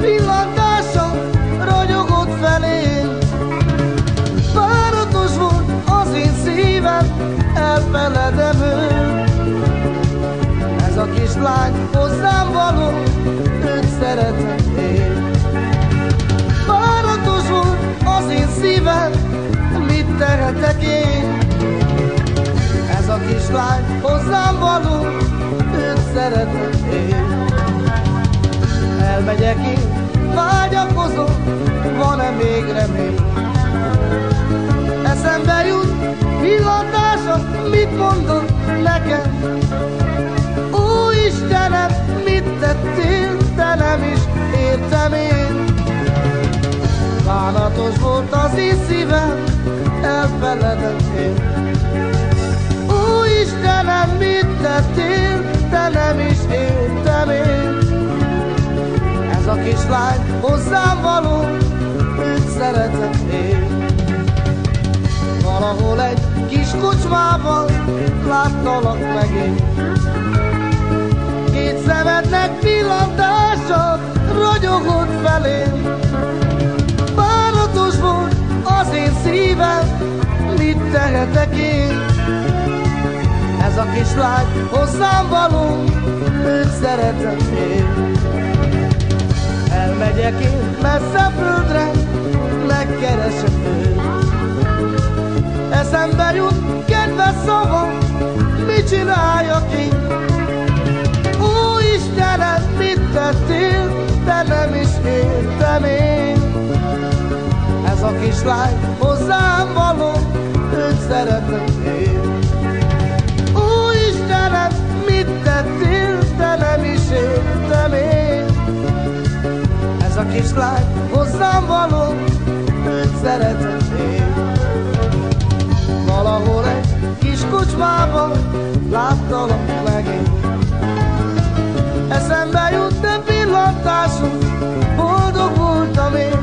pillantása ragyogott felén. Váratos volt az én szívem, elfeledem őt. Ez a kislány hozzám való, őt szeretem én. Váratos volt az én szívem, mit tehetek én? Ez a kislány hozzám való, őt szeretem én. Elmegyek én, vágyakozom, van-e még remény? Eszembe jut pillantása, mit mondod nekem? Ó Istenem, mit tettél, te nem is értem én. Bánatos volt az én szívem, elfeledem én. Ó Istenem, mit tettél, te nem is értem én. Kislány hozzám való, őt szeretem én. Valahol egy kis kocsmában láttalak meg én. Két szemednek pillantása ragyogott felém. Bánatos volt az én szívem, mit tehetek én? Ez a kislány hozzám való, őt szeretem én. Elmegyek én messze földre, megkeresem őt. Eszembe jut kedves szavam, mit csináljak én? Ó Istenem, mit tettél, te nem is értem én. Ez a kislány hozzám való, Kislány hozzám való, őt szeretem én. Valahol egy kis kocsmában láttalak meg én. Eszembe jut te pillantásod, boldog voltam én.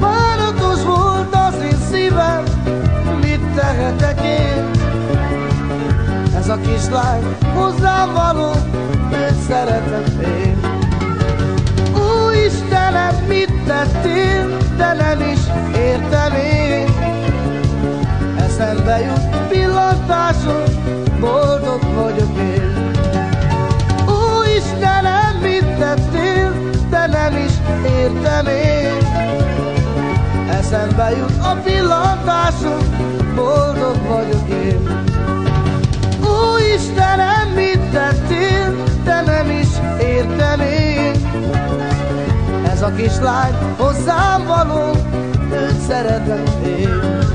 Váratos volt az én szívem, mit tehetek én? Ez a kislány hozzám való, Eszembe jut pillantásod, boldog vagyok én. Ó Istenem, mit tettél, de nem is értem én. Eszembe jut a pillantásod, boldog vagyok én. Ó Istenem, mit tettél, de nem is értem én. Ez a kislány hozzám való, őt szeretem én.